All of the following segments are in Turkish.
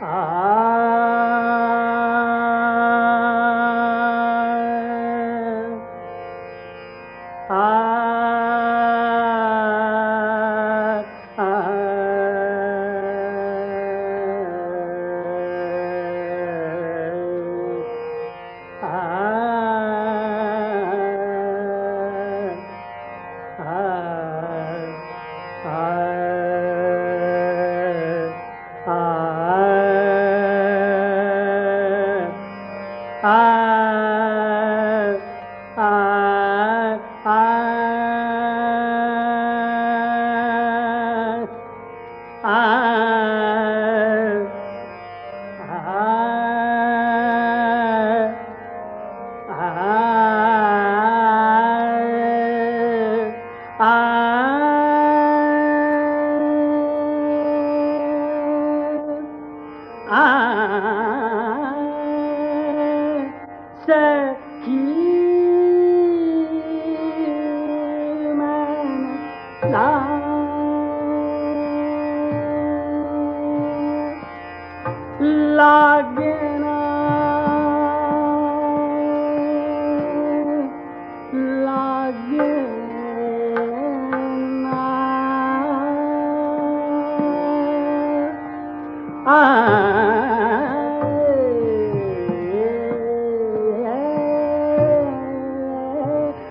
Ah. sir.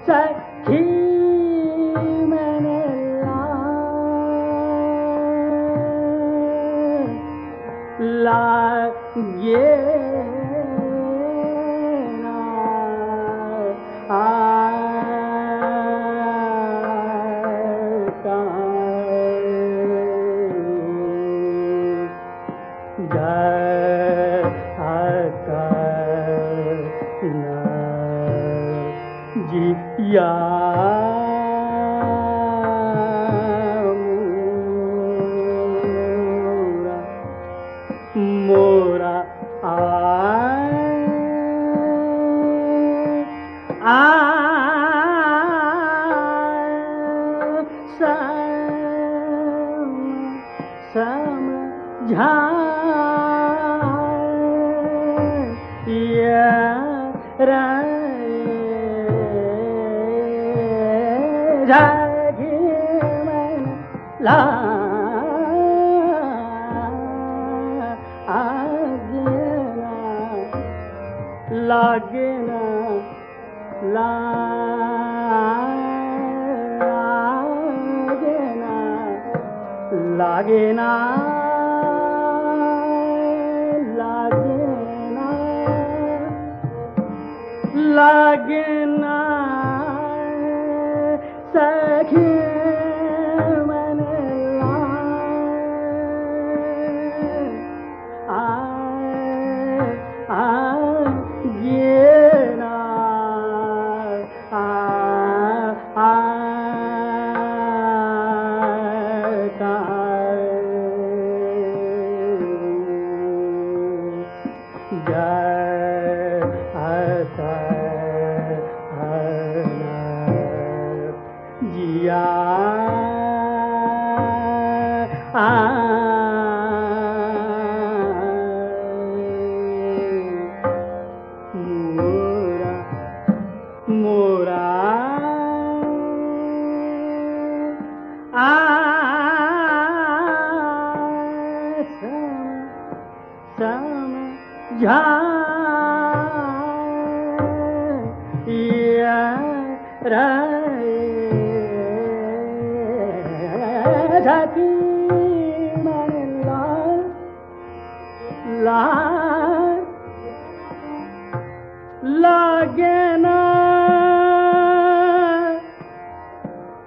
Sir না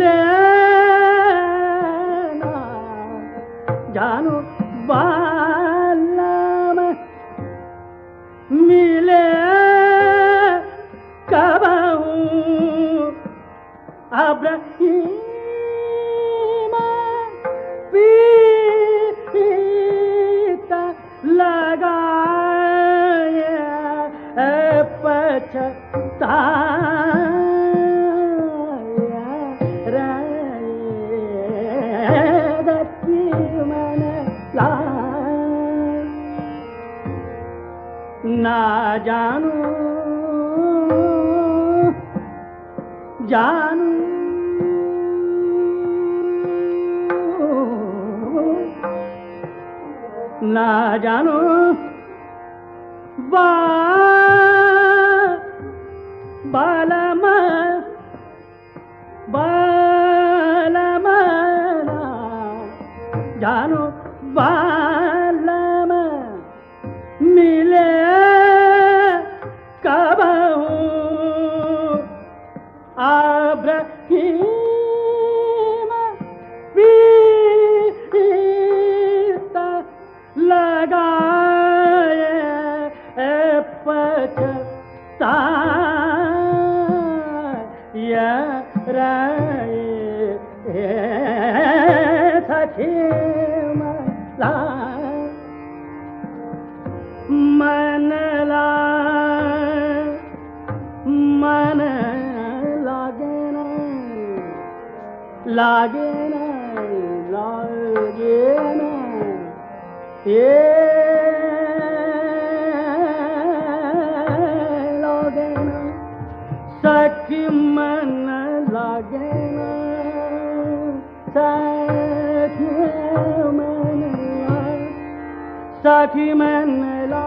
रहना जानो बालम मिले कबहू अब्रही लगाए पछता ना जानू जानू ना जानू बा बालम बालम ना जानू बालम മനലാ മന ലാഗന ലാഗന ലാഗന ഏ ലാഗന സഖി മന ലാഗന സ सखी मन ला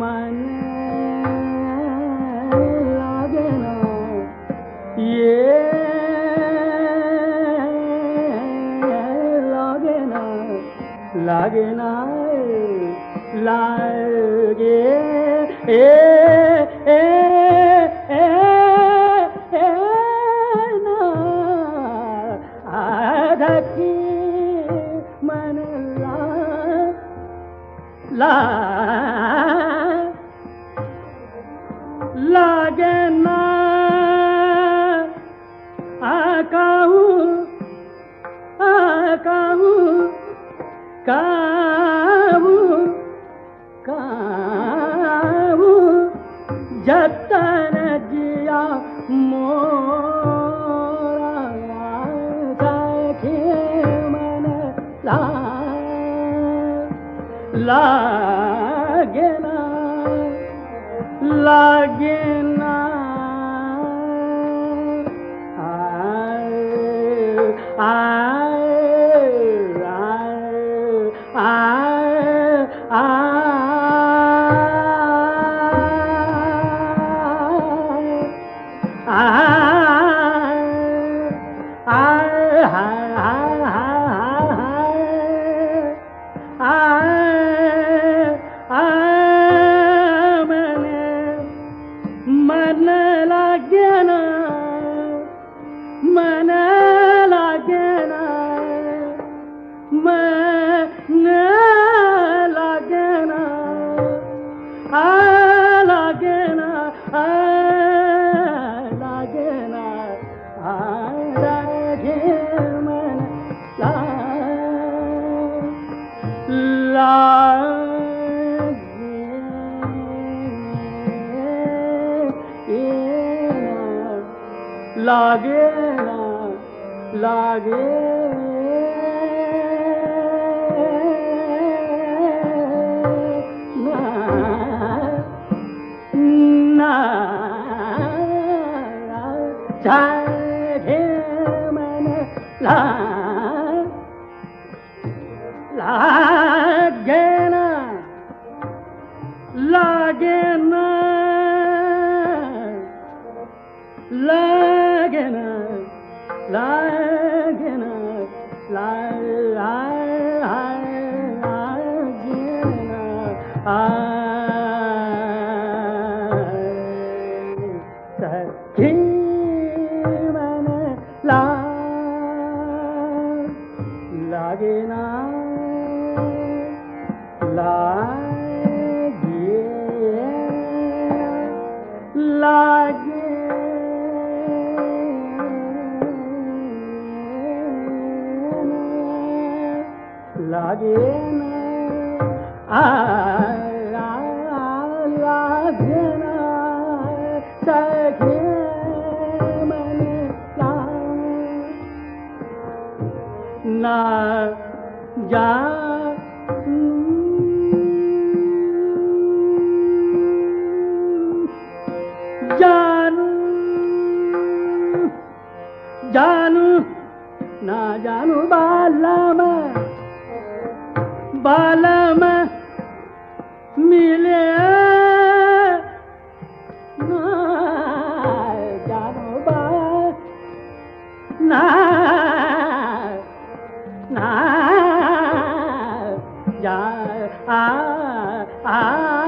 मन लागना ये लागना लागना लागे। ए la la gena akau akau ka लागे ना लागे ना लागे ना लागे ना जा जानू जानू ना जानू बालम बालम जा आ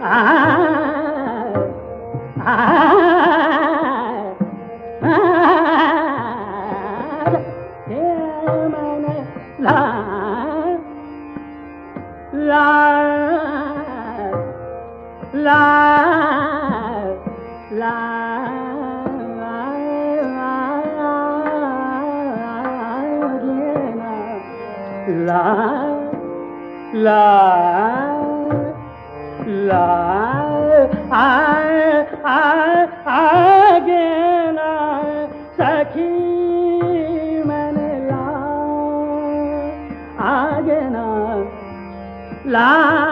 아, 아, 아. 아. ला आग न सखी मान ला आग न ला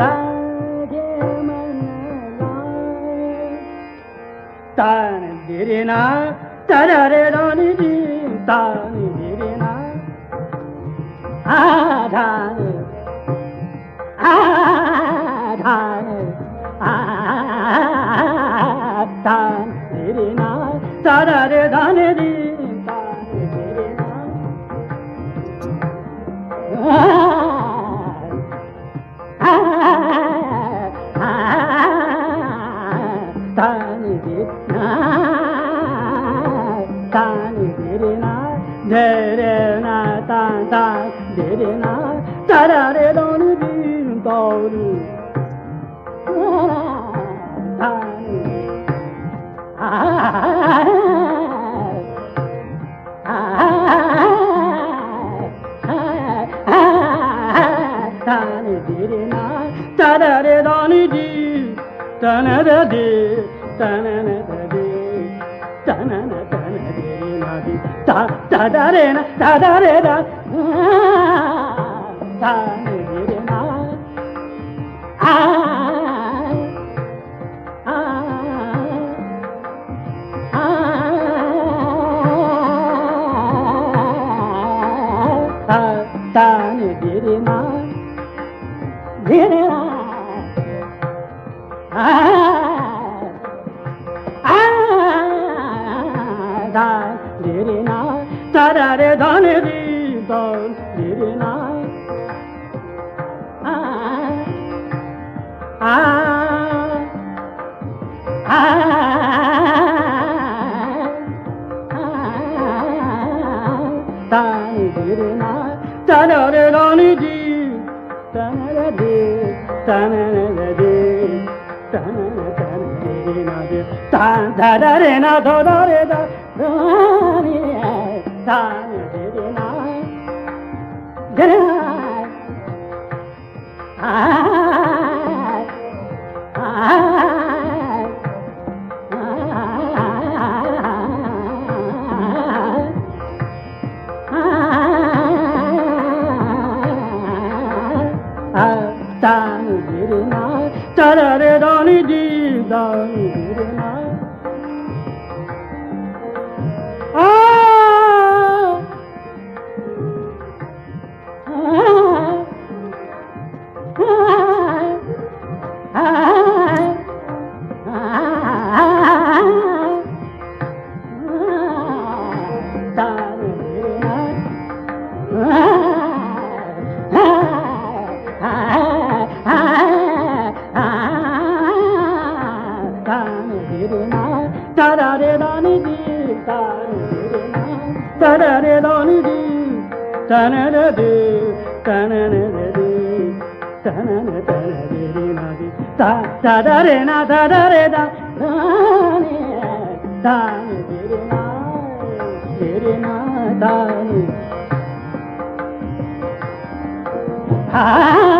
तागे मन लाए तान दिरिना तररे रानी जी तान दिरिना आधान आधान आधान दिरिना तररे दाने दी తానిది తాని దిరినా ధరేనా తా తా దిరినా తరరే దోని దీన్ తోరు తాని తాని దిరినా తరరే దోని దీ తనరదే ta ta ni di na di didn't I? I, I, I, I, I didn't I? Da da da da da da da da da da da da da da da good. Ah. ダダレナダダレダラニダニデリナデリナダニはあ